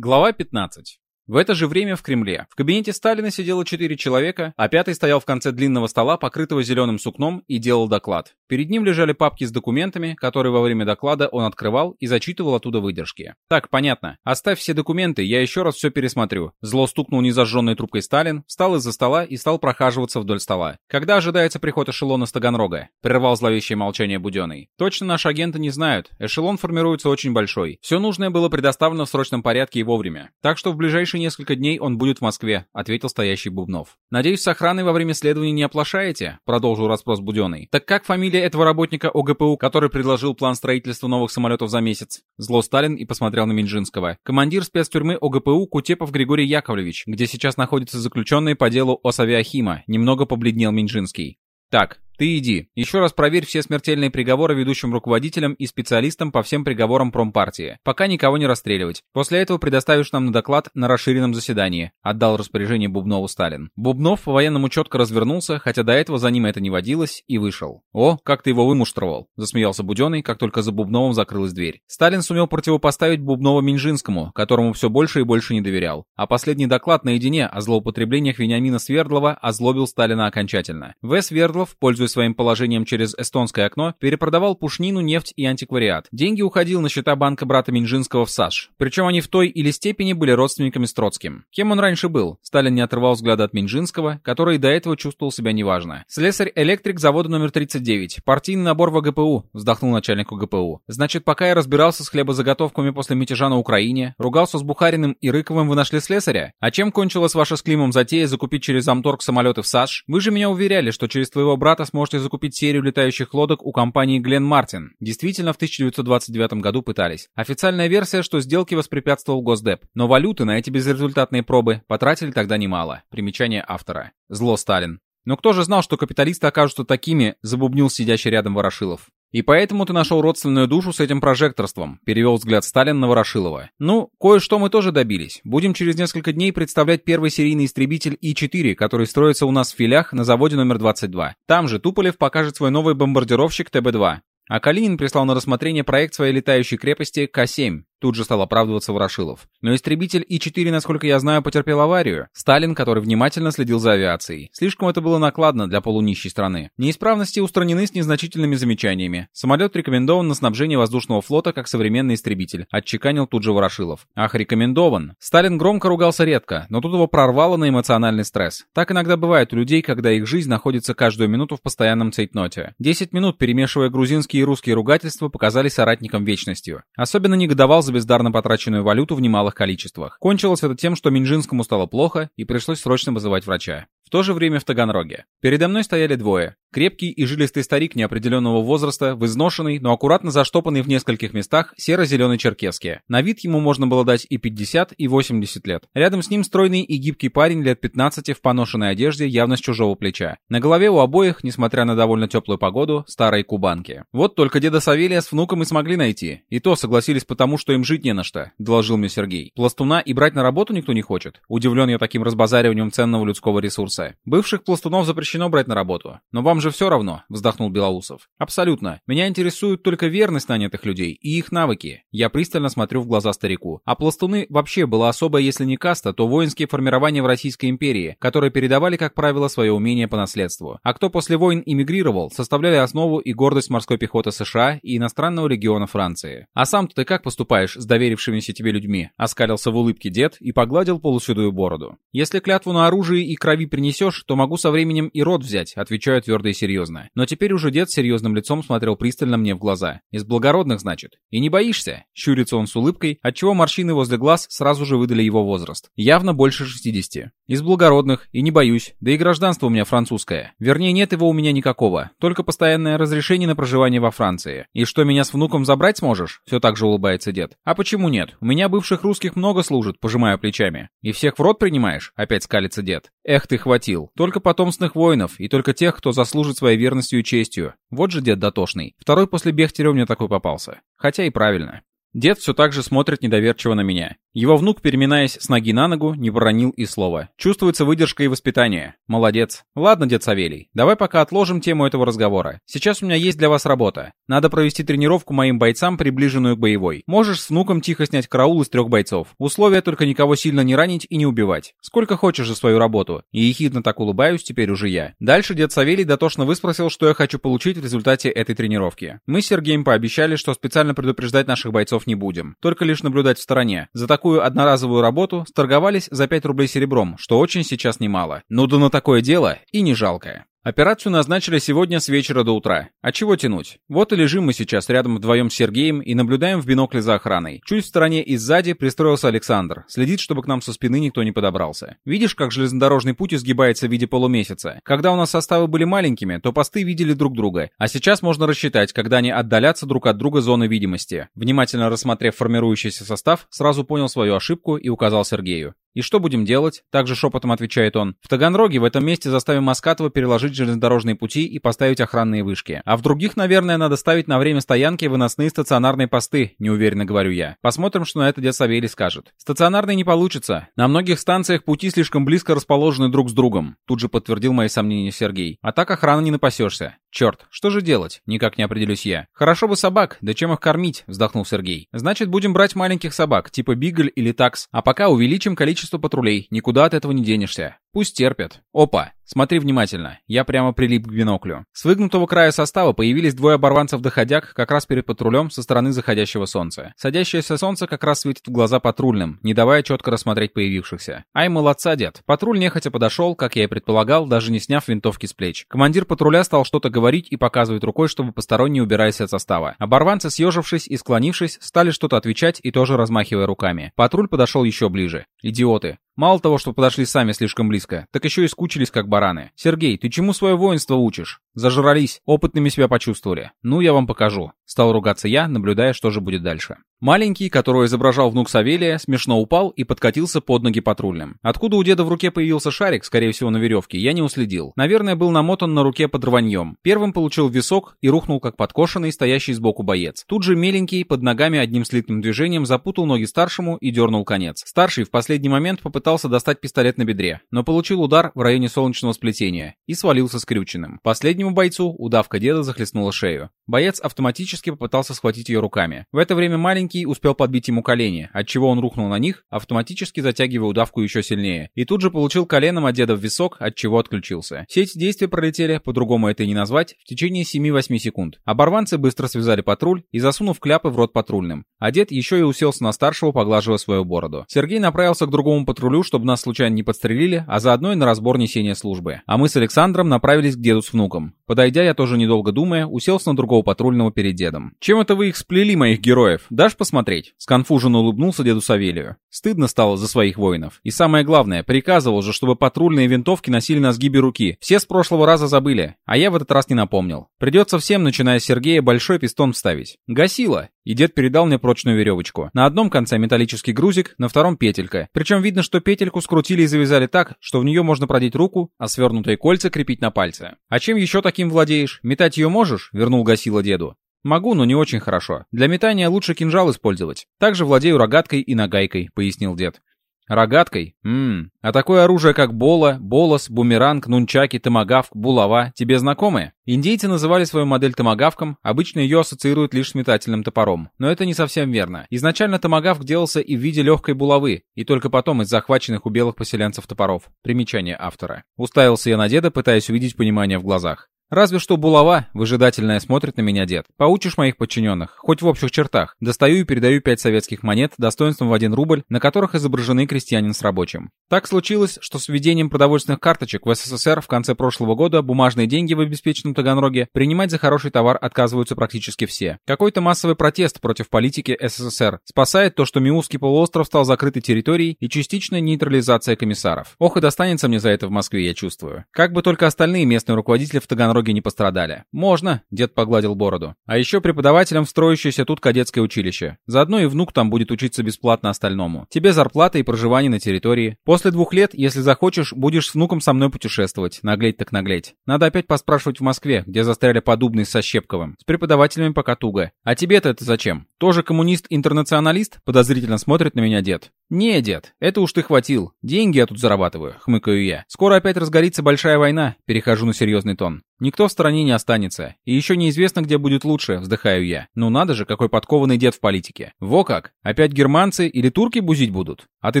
Глава 15. В это же время в Кремле. В кабинете Сталина сидело четыре человека, а пятый стоял в конце длинного стола, покрытого зеленым сукном, и делал доклад. Перед ним лежали папки с документами, которые во время доклада он открывал и зачитывал оттуда выдержки. «Так, понятно. Оставь все документы, я еще раз все пересмотрю». Зло стукнул незажженной трубкой Сталин, встал из-за стола и стал прохаживаться вдоль стола. «Когда ожидается приход эшелона с Таганрога?» Прервал зловещее молчание Буденный. «Точно наши агенты не знают. Эшелон формируется очень большой. Все нужное было предоставлено в срочном порядке и вовремя. Так что в ближайшие несколько дней он будет в Москве», — ответил стоящий Бубнов. «Надеюсь, с охраной во время следования не оплошаете?» — продолжил расспрос Буденный. «Так как фамилия этого работника ОГПУ, который предложил план строительства новых самолетов за месяц?» Зло Сталин и посмотрел на Минжинского. «Командир спецтюрьмы ОГПУ Кутепов Григорий Яковлевич, где сейчас находятся заключенные по делу Осавиахима», немного побледнел Минжинский. «Так, ты иди. Еще раз проверь все смертельные приговоры ведущим руководителям и специалистам по всем приговорам промпартии. Пока никого не расстреливать. После этого предоставишь нам на доклад на расширенном заседании. Отдал распоряжение Бубнову Сталин. Бубнов по-военному четко развернулся, хотя до этого за ним это не водилось, и вышел. О, как ты его вымуштровал. Засмеялся Буденный, как только за Бубновым закрылась дверь. Сталин сумел противопоставить Бубнова Минжинскому, которому все больше и больше не доверял. А последний доклад наедине о злоупотреблениях Вениамина Свердлова озлобил Сталина окончательно. В. Свердлов, пользуясь пользуясь своим положением через эстонское окно, перепродавал пушнину, нефть и антиквариат. Деньги уходил на счета банка брата Минжинского в САШ. Причем они в той или степени были родственниками с Троцким. Кем он раньше был? Сталин не отрывал взгляда от Минжинского, который до этого чувствовал себя неважно. Слесарь-электрик завода номер 39. Партийный набор в ГПУ, вздохнул начальник ГПУ. Значит, пока я разбирался с хлебозаготовками после мятежа на Украине, ругался с Бухариным и Рыковым, вы нашли слесаря? А чем кончилась ваша с Климом затея закупить через Амторг самолеты в САШ? Вы же меня уверяли, что через твоего брата сможете сможете закупить серию летающих лодок у компании Glen Martin. Действительно, в 1929 году пытались. Официальная версия, что сделке воспрепятствовал Госдеп. Но валюты на эти безрезультатные пробы потратили тогда немало. Примечание автора. Зло Сталин. Но кто же знал, что капиталисты окажутся такими, забубнил сидящий рядом Ворошилов. «И поэтому ты нашел родственную душу с этим прожекторством», — перевел взгляд Сталин на Ворошилова. «Ну, кое-что мы тоже добились. Будем через несколько дней представлять первый серийный истребитель И-4, который строится у нас в филях на заводе номер 22. Там же Туполев покажет свой новый бомбардировщик ТБ-2. А Калинин прислал на рассмотрение проект своей летающей крепости К-7, Тут же стал оправдываться Ворошилов. Но истребитель И-4, насколько я знаю, потерпел аварию. Сталин, который внимательно следил за авиацией. Слишком это было накладно для полунищей страны. Неисправности устранены с незначительными замечаниями. Самолет рекомендован на снабжение воздушного флота как современный истребитель. Отчеканил тут же Ворошилов. Ах, рекомендован. Сталин громко ругался редко, но тут его прорвало на эмоциональный стресс. Так иногда бывает у людей, когда их жизнь находится каждую минуту в постоянном цейтноте. Десять минут, перемешивая грузинские и русские ругательства, показались соратникам вечностью. Особенно негодовал за бездарно потраченную валюту в немалых количествах. Кончилось это тем, что Минжинскому стало плохо и пришлось срочно вызывать врача. В то же время в Таганроге. Передо мной стояли двое. Крепкий и жилистый старик неопределенного возраста, в изношенный, но аккуратно заштопанный в нескольких местах серо-зеленой черкеске. На вид ему можно было дать и 50, и 80 лет. Рядом с ним стройный и гибкий парень лет 15 в поношенной одежде, явно с чужого плеча. На голове у обоих, несмотря на довольно теплую погоду, старые кубанки. Вот только деда Савелия с внуком и смогли найти. И то согласились потому, что им жить не на что, доложил мне Сергей. Пластуна и брать на работу никто не хочет. Удивлен я таким разбазариванием ценного людского ресурса. Бывших пластунов запрещено брать на работу. Но вам же все равно, вздохнул Белоусов. Абсолютно. Меня интересует только верность нанятых людей и их навыки. Я пристально смотрю в глаза старику. А пластуны вообще была особая, если не каста, то воинские формирования в Российской империи, которые передавали, как правило, свое умение по наследству. А кто после войн эмигрировал, составляли основу и гордость морской пехоты США и иностранного легиона Франции. А сам-то ты как поступаешь с доверившимися тебе людьми? Оскалился в улыбке дед и погладил полуседую бороду. Если клятву на оружие и крови принесешь, то могу со временем и рот взять, отвечаю твердо и серьезно серьезно. Но теперь уже дед с серьезным лицом смотрел пристально мне в глаза. Из благородных, значит. И не боишься? Щурится он с улыбкой, отчего морщины возле глаз сразу же выдали его возраст. Явно больше 60. Из благородных, и не боюсь. Да и гражданство у меня французское. Вернее, нет его у меня никакого. Только постоянное разрешение на проживание во Франции. И что, меня с внуком забрать сможешь? Все так же улыбается дед. А почему нет? У меня бывших русских много служит, пожимаю плечами. И всех в рот принимаешь? Опять скалится дед. Эх ты хватил. Только потомственных воинов, и только тех, кто заслужит своей верностью и честью. Вот же дед дотошный. Второй после Бехтерева мне такой попался. Хотя и правильно. Дед все так же смотрит недоверчиво на меня. Его внук, переминаясь с ноги на ногу, не проронил и слова. Чувствуется выдержка и воспитание. Молодец. Ладно, дед Савелий, давай пока отложим тему этого разговора. Сейчас у меня есть для вас работа. Надо провести тренировку моим бойцам, приближенную к боевой. Можешь с внуком тихо снять караул из трех бойцов. Условия только никого сильно не ранить и не убивать. Сколько хочешь за свою работу. И ехидно так улыбаюсь теперь уже я. Дальше дед Савелий дотошно выспросил, что я хочу получить в результате этой тренировки. Мы с Сергеем пообещали, что специально предупреждать наших бойцов не будем. Только лишь наблюдать в стороне. За такую одноразовую работу сторговались за 5 рублей серебром, что очень сейчас немало. Ну да на такое дело и не жалко. Операцию назначили сегодня с вечера до утра. А чего тянуть? Вот и лежим мы сейчас рядом вдвоем с Сергеем и наблюдаем в бинокле за охраной. Чуть в стороне и сзади пристроился Александр. Следит, чтобы к нам со спины никто не подобрался. Видишь, как железнодорожный путь изгибается в виде полумесяца? Когда у нас составы были маленькими, то посты видели друг друга. А сейчас можно рассчитать, когда они отдалятся друг от друга зоны видимости. Внимательно рассмотрев формирующийся состав, сразу понял свою ошибку и указал Сергею. «И что будем делать?» Также шепотом отвечает он. «В Таганроге в этом месте заставим Маскатова переложить железнодорожные пути и поставить охранные вышки. А в других, наверное, надо ставить на время стоянки выносные стационарные посты», неуверенно говорю я. Посмотрим, что на это дед Савелий скажет. «Стационарные не получится. На многих станциях пути слишком близко расположены друг с другом», тут же подтвердил мои сомнения Сергей. «А так охраны не напасешься. Черт, что же делать? Никак не определюсь я. Хорошо бы собак, да чем их кормить? Вздохнул Сергей. Значит, будем брать маленьких собак, типа Бигль или Такс, а пока увеличим количество патрулей. Никуда от этого не денешься. Пусть терпят. Опа, смотри внимательно. Я прямо прилип к биноклю. С выгнутого края состава появились двое оборванцев-доходяг как раз перед патрулем со стороны заходящего солнца. Садящееся солнце как раз светит в глаза патрульным, не давая четко рассмотреть появившихся. Ай, молодца, дед. Патруль нехотя подошел, как я и предполагал, даже не сняв винтовки с плеч. Командир патруля стал что-то говорить и показывать рукой, чтобы посторонние убирались от состава. Оборванцы, съежившись и склонившись, стали что-то отвечать и тоже размахивая руками. Патруль подошел еще ближе. Идиоты. Мало того, что подошли сами слишком близко, так еще и скучились как бараны. «Сергей, ты чему свое воинство учишь?» Зажрались, опытными себя почувствовали. Ну, я вам покажу. Стал ругаться я, наблюдая, что же будет дальше. Маленький, которого изображал внук Савелия, смешно упал и подкатился под ноги патрульным. Откуда у деда в руке появился шарик, скорее всего на веревке, я не уследил. Наверное, был намотан на руке под рваньем. Первым получил висок и рухнул как подкошенный, стоящий сбоку боец. Тут же меленький, под ногами одним слитным движением, запутал ноги старшему и дернул конец. Старший в последний момент попытался достать пистолет на бедре, но получил удар в районе солнечного сплетения и свалился скрюченным. Последнему бойцу удавка деда захлестнула шею. Боец автоматически попытался схватить ее руками. В это время маленький успел подбить ему колени, отчего он рухнул на них, автоматически затягивая удавку еще сильнее. И тут же получил коленом от деда в висок, от чего отключился. Все эти действия пролетели, по-другому это и не назвать, в течение 7-8 секунд. Оборванцы быстро связали патруль и засунув кляпы в рот патрульным. А дед еще и уселся на старшего, поглаживая свою бороду. Сергей направился к другому патрулю, чтобы нас случайно не подстрелили, а заодно и на разбор несения службы. А мы с Александром направились к деду с внуком. Подойдя, я тоже недолго думая, уселся на другого патрульного перед дедом. «Чем это вы их сплели, моих героев? Дашь посмотреть?» Сконфуженно улыбнулся деду Савелию. Стыдно стало за своих воинов. И самое главное, приказывал же, чтобы патрульные винтовки носили на сгибе руки. Все с прошлого раза забыли, а я в этот раз не напомнил. Придется всем, начиная с Сергея, большой пистон вставить. Гасила. И дед передал мне прочную веревочку. На одном конце металлический грузик, на втором петелька. Причем видно, что петельку скрутили и завязали так, что в нее можно продеть руку, а свернутые кольца крепить на пальце. А чем еще таким владеешь? Метать ее можешь?» — вернул Гасила деду. «Могу, но не очень хорошо. Для метания лучше кинжал использовать. Также владею рогаткой и нагайкой», — пояснил дед. «Рогаткой? Ммм. А такое оружие, как бола, болос, бумеранг, нунчаки, томагавк, булава, тебе знакомы?» Индейцы называли свою модель томагавком, обычно ее ассоциируют лишь с метательным топором. Но это не совсем верно. Изначально томагавк делался и в виде легкой булавы, и только потом из захваченных у белых поселенцев топоров. Примечание автора. Уставился я на деда, пытаясь увидеть понимание в глазах. Разве что булава, выжидательная, смотрит на меня дед. Поучишь моих подчиненных, хоть в общих чертах. Достаю и передаю пять советских монет достоинством в один рубль, на которых изображены крестьянин с рабочим. Так случилось, что с введением продовольственных карточек в СССР в конце прошлого года бумажные деньги в обеспеченном Таганроге принимать за хороший товар отказываются практически все. Какой-то массовый протест против политики СССР спасает то, что Миусский полуостров стал закрытой территорией и частичная нейтрализация комиссаров. Ох и достанется мне за это в Москве, я чувствую. Как бы только остальные местные руководители в Таганроге дороге не пострадали. Можно, дед погладил бороду. А еще преподавателям в строящееся тут кадетское училище. Заодно и внук там будет учиться бесплатно остальному. Тебе зарплата и проживание на территории. После двух лет, если захочешь, будешь с внуком со мной путешествовать. Наглеть так наглеть. Надо опять поспрашивать в Москве, где застряли подобные со Щепковым. С преподавателями пока туго. А тебе-то это зачем? Тоже коммунист-интернационалист? Подозрительно смотрит на меня дед. «Не, дед, это уж ты хватил. Деньги я тут зарабатываю», — хмыкаю я. «Скоро опять разгорится большая война», — перехожу на серьезный тон. Никто в стране не останется. И еще неизвестно, где будет лучше, вздыхаю я. Ну надо же, какой подкованный дед в политике. Во как! Опять германцы или турки бузить будут? А ты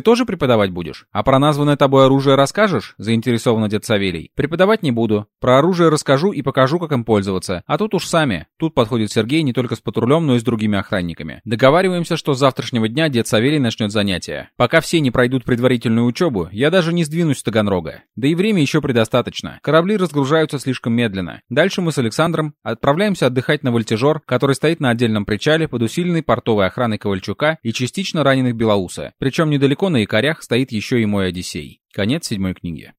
тоже преподавать будешь? А про названное тобой оружие расскажешь? Заинтересованно дед Савелий. Преподавать не буду. Про оружие расскажу и покажу, как им пользоваться. А тут уж сами. Тут подходит Сергей не только с патрулем, но и с другими охранниками. Договариваемся, что с завтрашнего дня дед Савелий начнет занятия. Пока все не пройдут предварительную учебу, я даже не сдвинусь с Таганрога. Да и время еще предостаточно. Корабли разгружаются слишком медленно медленно. Дальше мы с Александром отправляемся отдыхать на вольтежер, который стоит на отдельном причале под усиленной портовой охраной Ковальчука и частично раненых Белоуса. Причем недалеко на якорях стоит еще и мой Одиссей. Конец седьмой книги.